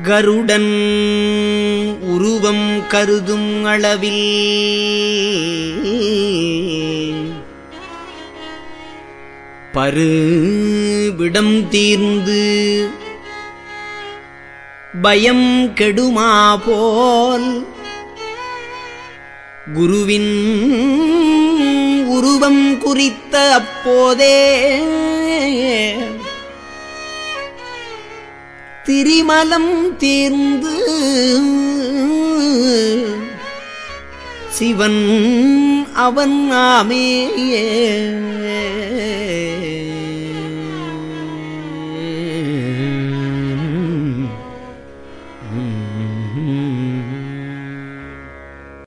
கருடன் உருவம் கருதும் அளவில் பருவிடம் தீர்ந்து பயம் கெடுமா போல் குருவின் உருவம் குறித்த அப்போதே திரிமலம் தீர்ந்து சிவன் அவன் ஆமேயே. mm